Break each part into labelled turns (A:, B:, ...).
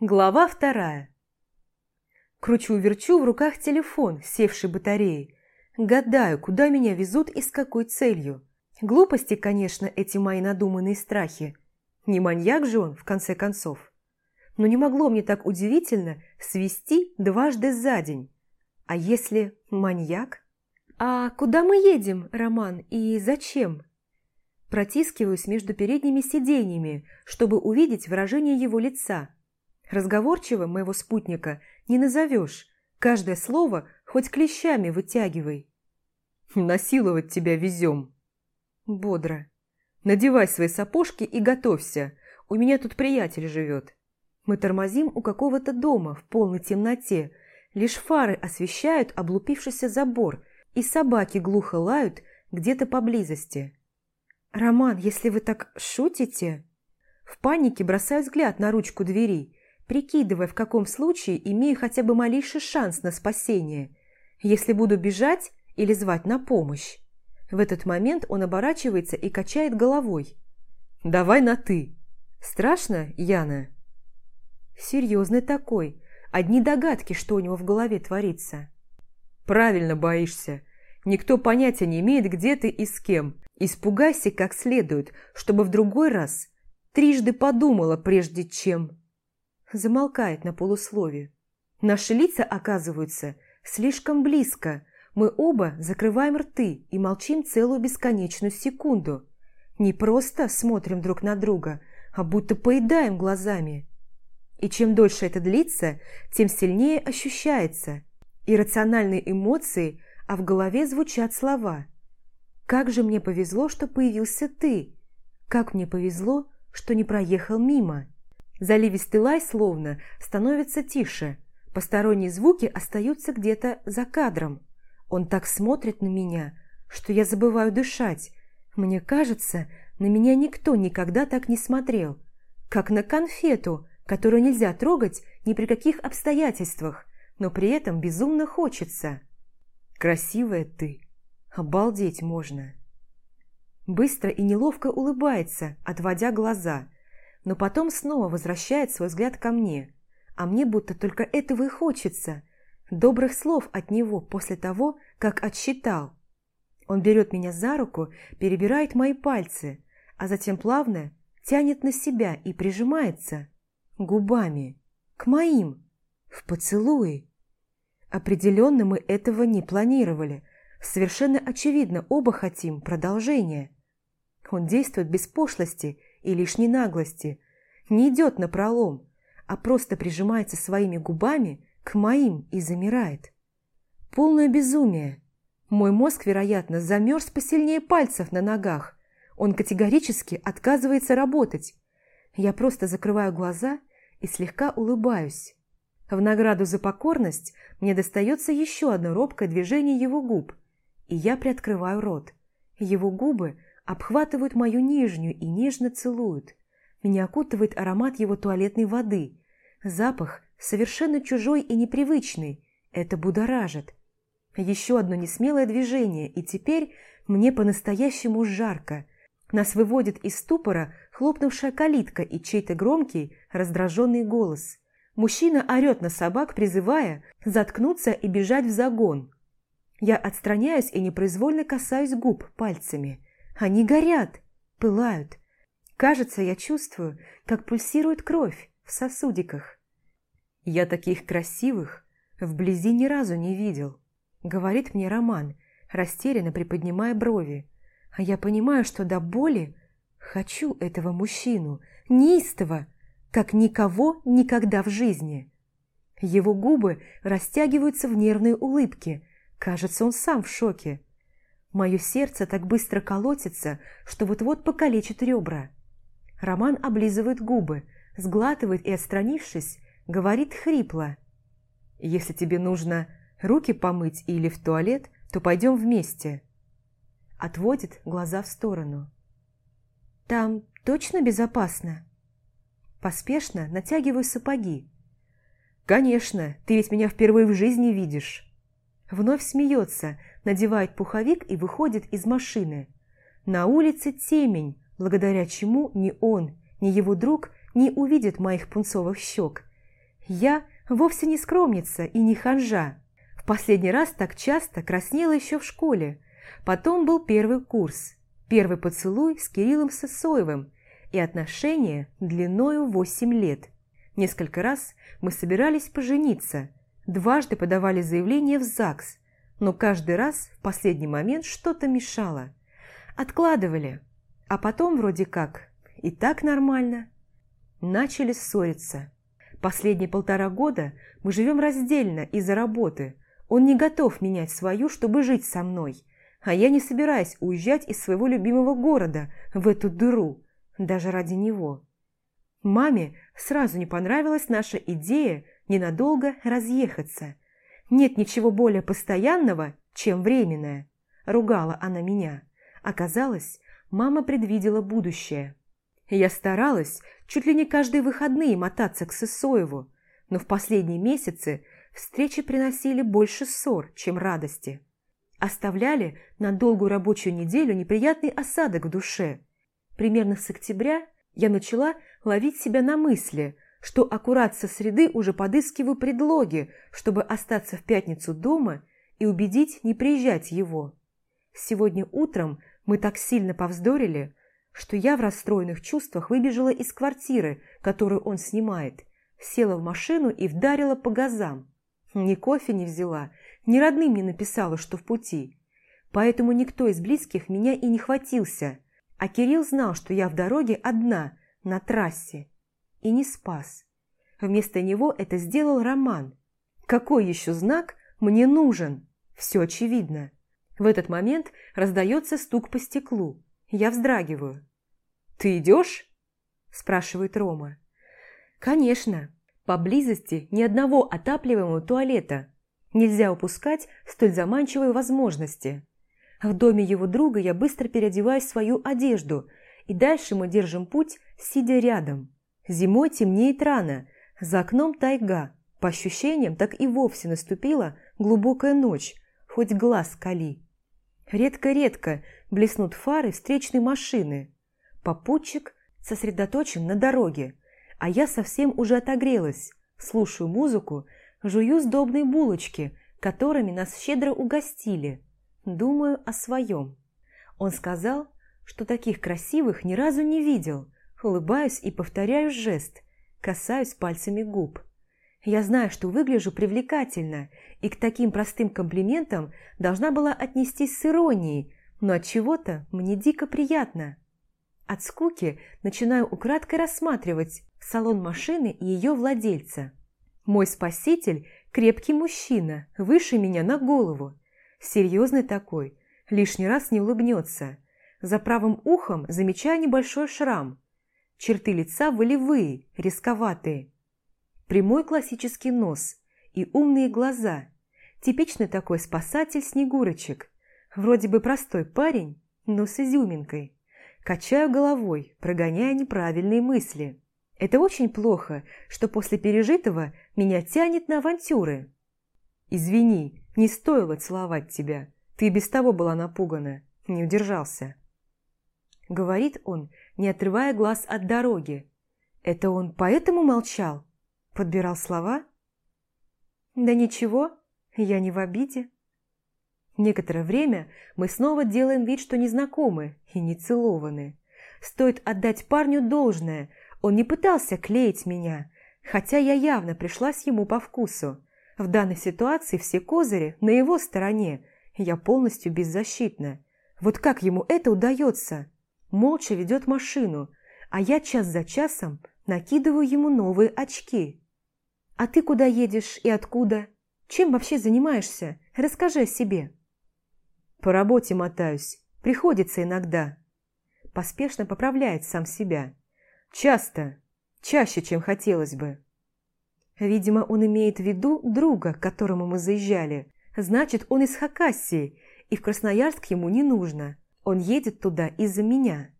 A: Глава вторая. Кручу-верчу в руках телефон, севший батареей. Гадаю, куда меня везут и с какой целью. Глупости, конечно, эти мои надуманные страхи. Не маньяк же он, в конце концов. Но не могло мне так удивительно свести дважды за день. А если маньяк? «А куда мы едем, Роман, и зачем?» Протискиваюсь между передними сиденьями, чтобы увидеть выражение его лица – Разговорчивым моего спутника не назовешь. Каждое слово хоть клещами вытягивай. Насиловать тебя везем. Бодро. Надевай свои сапожки и готовься. У меня тут приятель живет. Мы тормозим у какого-то дома в полной темноте. Лишь фары освещают облупившийся забор, и собаки глухо лают где-то поблизости. «Роман, если вы так шутите...» В панике бросаю взгляд на ручку двери прикидывая, в каком случае имею хотя бы малейший шанс на спасение, если буду бежать или звать на помощь. В этот момент он оборачивается и качает головой. «Давай на «ты». Страшно, Яна?» Серьезный такой. Одни догадки, что у него в голове творится. «Правильно боишься. Никто понятия не имеет, где ты и с кем. Испугайся как следует, чтобы в другой раз трижды подумала, прежде чем...» замолкает на полуслове. Наши лица оказываются слишком близко. Мы оба закрываем рты и молчим целую бесконечную секунду. Не просто смотрим друг на друга, а будто поедаем глазами. И чем дольше это длится, тем сильнее ощущается. Иррациональные эмоции, а в голове звучат слова. «Как же мне повезло, что появился ты! Как мне повезло, что не проехал мимо!» Заливистый лай словно становится тише. Посторонние звуки остаются где-то за кадром. Он так смотрит на меня, что я забываю дышать. Мне кажется, на меня никто никогда так не смотрел. Как на конфету, которую нельзя трогать ни при каких обстоятельствах, но при этом безумно хочется. Красивая ты. Обалдеть можно. Быстро и неловко улыбается, отводя глаза – но потом снова возвращает свой взгляд ко мне, а мне будто только этого и хочется, добрых слов от него после того, как отсчитал. Он берет меня за руку, перебирает мои пальцы, а затем плавно тянет на себя и прижимается губами к моим в поцелуи. Определенно мы этого не планировали. Совершенно очевидно, оба хотим продолжения. Он действует без пошлости и лишней наглости, не идет на пролом, а просто прижимается своими губами к моим и замирает. Полное безумие. Мой мозг, вероятно, замерз посильнее пальцев на ногах. Он категорически отказывается работать. Я просто закрываю глаза и слегка улыбаюсь. В награду за покорность мне достается еще одно робкое движение его губ, и я приоткрываю рот. Его губы обхватывают мою нижнюю и нежно целуют. Меня окутывает аромат его туалетной воды. Запах совершенно чужой и непривычный. Это будоражит. Еще одно несмелое движение, и теперь мне по-настоящему жарко. Нас выводит из ступора хлопнувшая калитка и чей-то громкий, раздраженный голос. Мужчина орет на собак, призывая заткнуться и бежать в загон. Я отстраняюсь и непроизвольно касаюсь губ пальцами – они горят, пылают. Кажется, я чувствую, как пульсирует кровь в сосудиках. Я таких красивых вблизи ни разу не видел, говорит мне Роман, растерянно приподнимая брови. А я понимаю, что до боли хочу этого мужчину, неистово, как никого никогда в жизни. Его губы растягиваются в нервные улыбки. Кажется, он сам в шоке. Мое сердце так быстро колотится, что вот-вот покалечит ребра. Роман облизывает губы, сглатывает и, отстранившись, говорит хрипло. «Если тебе нужно руки помыть или в туалет, то пойдем вместе». Отводит глаза в сторону. «Там точно безопасно?» Поспешно натягиваю сапоги. «Конечно, ты ведь меня впервые в жизни видишь». Вновь смеется, надевает пуховик и выходит из машины. На улице темень, благодаря чему ни он, ни его друг не увидят моих пунцовых щек. Я вовсе не скромница и не ханжа. В последний раз так часто краснела еще в школе. Потом был первый курс, первый поцелуй с Кириллом Сысоевым и отношения длиною восемь лет. Несколько раз мы собирались пожениться, дважды подавали заявление в ЗАГС, но каждый раз в последний момент что-то мешало. Откладывали, а потом вроде как и так нормально. Начали ссориться. Последние полтора года мы живем раздельно из-за работы. Он не готов менять свою, чтобы жить со мной. А я не собираюсь уезжать из своего любимого города в эту дыру, даже ради него. Маме сразу не понравилась наша идея ненадолго разъехаться. Нет ничего более постоянного, чем временное. Ругала она меня. Оказалось, мама предвидела будущее. Я старалась чуть ли не каждые выходные мотаться к Сысоеву, но в последние месяцы встречи приносили больше ссор, чем радости. Оставляли на долгую рабочую неделю неприятный осадок в душе. Примерно с октября я начала ловить себя на мысли, что аккурат со среды уже подыскиваю предлоги, чтобы остаться в пятницу дома и убедить не приезжать его. Сегодня утром мы так сильно повздорили, что я в расстроенных чувствах выбежала из квартиры, которую он снимает, села в машину и вдарила по газам. Ни кофе не взяла, ни родным не написала, что в пути. Поэтому никто из близких меня и не хватился. А Кирилл знал, что я в дороге одна, на трассе. И не спас. Вместо него это сделал Роман. Какой еще знак мне нужен? Все очевидно. В этот момент раздается стук по стеклу. Я вздрагиваю. «Ты идешь?» – спрашивает Рома. «Конечно. Поблизости ни одного отапливаемого туалета. Нельзя упускать столь заманчивой возможности. В доме его друга я быстро переодеваю свою одежду, и дальше мы держим путь, сидя рядом. Зимой темнеет рано, за окном тайга. По ощущениям, так и вовсе наступила глубокая ночь, хоть глаз кали. Редко-редко блеснут фары встречной машины. Попутчик сосредоточен на дороге, а я совсем уже отогрелась, слушаю музыку, жую сдобные булочки, которыми нас щедро угостили, думаю о своем. Он сказал, что таких красивых ни разу не видел, улыбаюсь и повторяю жест, касаюсь пальцами губ. Я знаю, что выгляжу привлекательно, и к таким простым комплиментам должна была отнестись с иронией, но от чего-то мне дико приятно. От скуки начинаю украдкой рассматривать салон машины и ее владельца. Мой спаситель – крепкий мужчина, выше меня на голову. Серьезный такой, лишний раз не улыбнется. За правым ухом замечаю небольшой шрам. Черты лица волевые, рисковатые. Прямой классический нос и умные глаза. Типичный такой спасатель Снегурочек. Вроде бы простой парень, но с изюминкой. Качаю головой, прогоняя неправильные мысли. Это очень плохо, что после пережитого меня тянет на авантюры. «Извини, не стоило целовать тебя. Ты без того была напугана. Не удержался». Говорит он, не отрывая глаз от дороги. «Это он поэтому молчал?» Подбирал слова? Да ничего, я не в обиде. Некоторое время мы снова делаем вид, что не знакомы и не целованы. Стоит отдать парню должное, он не пытался клеить меня, хотя я явно пришлась ему по вкусу. В данной ситуации все козыри на его стороне, я полностью беззащитна. Вот как ему это удается? Молча ведет машину, а я час за часом накидываю ему новые очки. «А ты куда едешь и откуда? Чем вообще занимаешься? Расскажи о себе».
B: «По работе мотаюсь. Приходится иногда». Поспешно поправляет сам себя. «Часто. Чаще, чем хотелось бы».
A: Видимо, он имеет в виду друга, к которому мы заезжали. Значит, он из Хакассии, и в Красноярск ему не нужно. Он едет туда из-за меня.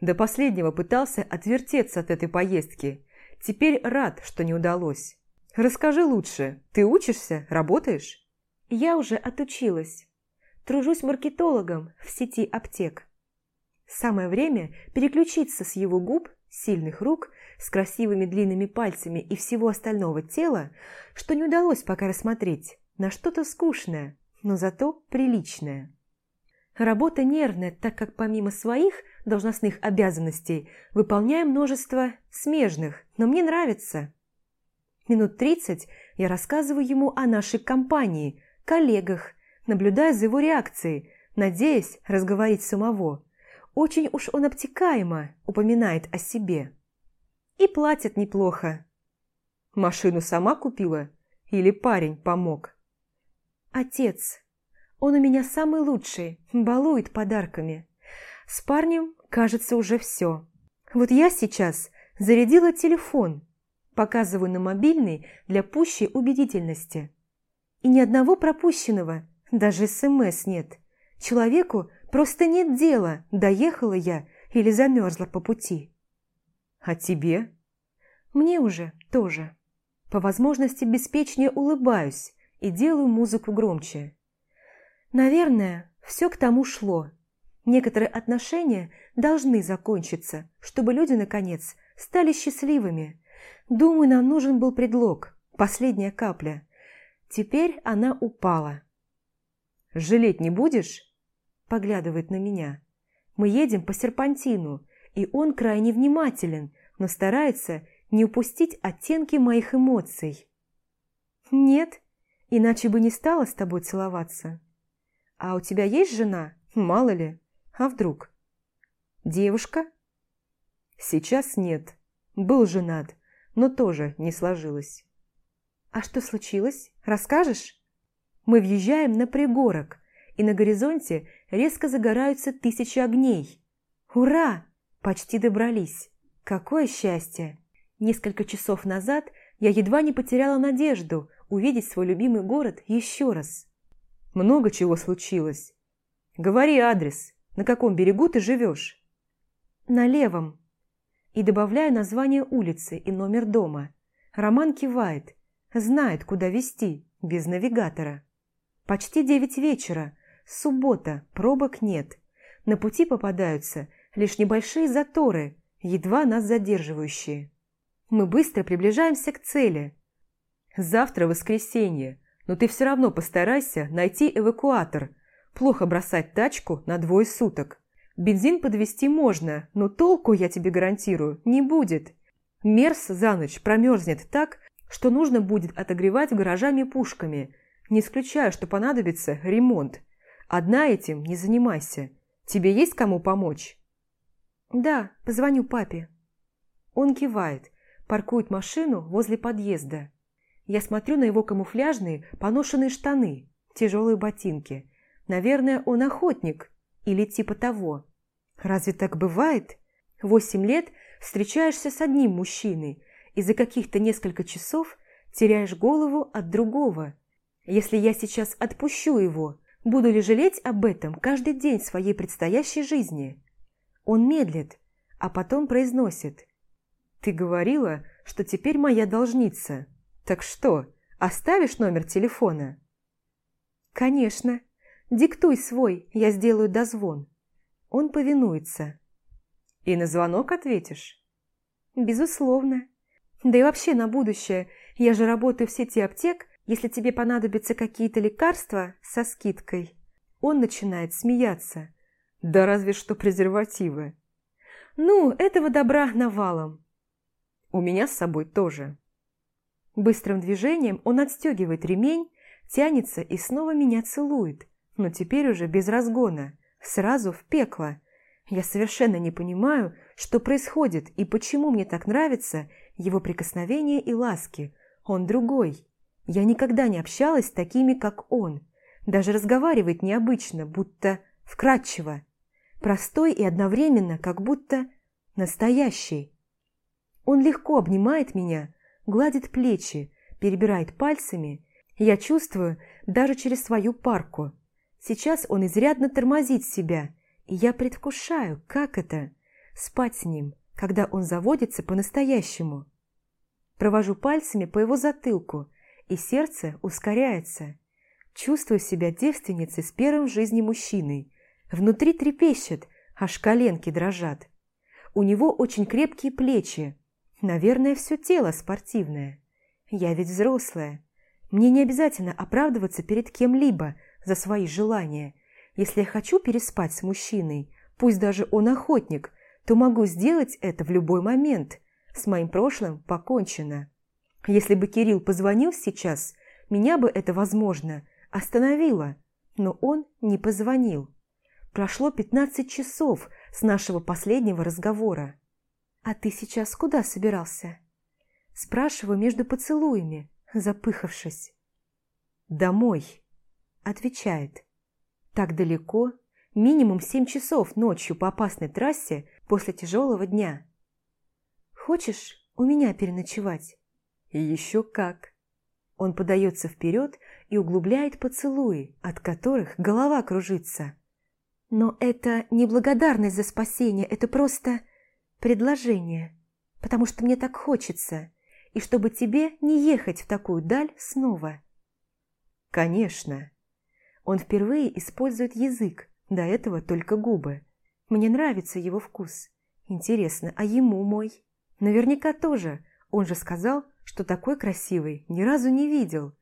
B: До последнего пытался отвертеться от этой поездки Теперь рад, что не удалось. Расскажи лучше, ты учишься, работаешь?
A: Я уже отучилась. Тружусь маркетологом в сети аптек. Самое время переключиться с его губ, сильных рук, с красивыми длинными пальцами и всего остального тела, что не удалось пока рассмотреть, на что-то скучное, но зато приличное. Работа нервная, так как помимо своих должностных обязанностей выполняю множество смежных, но мне нравится. Минут тридцать я рассказываю ему о нашей компании, коллегах, наблюдая за его реакцией, надеясь разговорить самого. Очень уж он обтекаемо упоминает о себе. И платят неплохо. Машину сама купила? Или парень помог? Отец. Он у меня самый лучший, балует подарками. С парнем, кажется, уже все. Вот я сейчас зарядила телефон, показываю на мобильный для пущей убедительности. И ни одного пропущенного, даже СМС нет. Человеку просто нет дела, доехала я или замерзла по пути. А тебе? Мне уже тоже. По возможности беспечнее улыбаюсь и делаю музыку громче. Наверное, все к тому шло. Некоторые отношения должны закончиться, чтобы люди, наконец, стали счастливыми. Думаю, нам нужен был предлог, последняя капля. Теперь она упала. «Жалеть не будешь?» Поглядывает на меня. Мы едем по серпантину, и он крайне внимателен, но старается не упустить оттенки моих эмоций. «Нет, иначе бы не стала с тобой целоваться. А у тебя есть жена? Мало ли. А вдруг?» «Девушка?» «Сейчас нет. Был женат, но тоже не сложилось». «А что случилось? Расскажешь?» Мы въезжаем на пригорок, и на горизонте резко загораются тысячи огней. Ура! Почти добрались. Какое счастье! Несколько часов назад я едва не потеряла надежду увидеть свой любимый город еще раз. Много чего случилось. Говори адрес. На каком берегу ты живешь? На левом. И добавляю название улицы и номер дома. Роман кивает. Знает, куда вести, без навигатора. Почти девять вечера. Суббота, пробок нет. На пути попадаются лишь небольшие заторы, едва нас задерживающие. Мы быстро приближаемся к цели. Завтра воскресенье, но ты все равно постарайся найти эвакуатор. Плохо бросать тачку на двое суток. Бензин подвести можно, но толку, я тебе гарантирую, не будет. Мерс за ночь промерзнет так, что нужно будет отогревать гаражами пушками – не исключаю, что понадобится ремонт. Одна этим не занимайся. Тебе есть кому помочь?» «Да, позвоню папе». Он кивает, паркует машину возле подъезда. Я смотрю на его камуфляжные поношенные штаны, тяжелые ботинки. Наверное, он охотник или типа того. Разве так бывает? Восемь лет встречаешься с одним мужчиной и за каких-то несколько часов теряешь голову от другого – если я сейчас отпущу его, буду ли жалеть об этом каждый день своей предстоящей жизни? Он медлит, а потом произносит. «Ты говорила, что теперь моя должница. Так что, оставишь номер телефона?» «Конечно. Диктуй свой, я сделаю дозвон». Он повинуется. «И на звонок ответишь?» «Безусловно. Да и вообще на будущее. Я же работаю в сети аптек, если тебе понадобятся какие-то лекарства со скидкой. Он начинает смеяться. Да разве что презервативы. Ну, этого добра навалом. У меня с собой тоже. Быстрым движением он отстегивает ремень, тянется и снова меня целует, но теперь уже без разгона, сразу в пекло. Я совершенно не понимаю, что происходит и почему мне так нравятся его прикосновения и ласки. Он другой. Я никогда не общалась с такими, как он. Даже разговаривает необычно, будто вкрадчиво. Простой и одновременно, как будто настоящий. Он легко обнимает меня, гладит плечи, перебирает пальцами. Я чувствую даже через свою парку. Сейчас он изрядно тормозит себя, и я предвкушаю, как это – спать с ним, когда он заводится по-настоящему. Провожу пальцами по его затылку, и сердце ускоряется. Чувствую себя девственницей с первым в жизни мужчиной. Внутри трепещет, аж коленки дрожат. У него очень крепкие плечи. Наверное, все тело спортивное. Я ведь взрослая. Мне не обязательно оправдываться перед кем-либо за свои желания. Если я хочу переспать с мужчиной, пусть даже он охотник, то могу сделать это в любой момент. С моим прошлым покончено. Если бы Кирилл позвонил сейчас, меня бы это, возможно, остановило, но он не позвонил. Прошло 15 часов с нашего последнего разговора. «А ты сейчас куда собирался?» Спрашиваю между поцелуями, запыхавшись. «Домой», – отвечает. «Так далеко, минимум семь часов ночью по опасной трассе после тяжелого дня. Хочешь у меня переночевать?» «Еще как!» Он подается вперед и углубляет поцелуи, от которых голова кружится. Но это не благодарность за спасение, это просто предложение, потому что мне так хочется, и чтобы тебе не ехать в такую даль снова. Конечно. Он впервые использует язык, до этого только губы. Мне нравится его вкус. Интересно, а ему мой? Наверняка тоже. Он же сказал, что такой красивый ни разу не видел.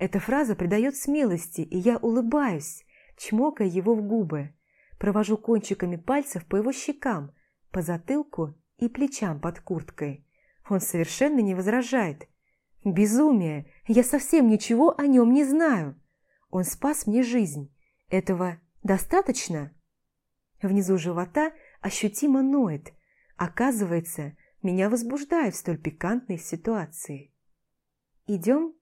A: Эта фраза придает смелости, и я улыбаюсь, чмокая его в губы. Провожу кончиками пальцев по его щекам, по затылку и плечам под курткой. Он совершенно не возражает. Безумие! Я совсем ничего о нем не знаю. Он спас мне жизнь. Этого достаточно? Внизу живота ощутимо ноет. Оказывается, меня возбуждает в столь пикантной ситуации. «Идем?»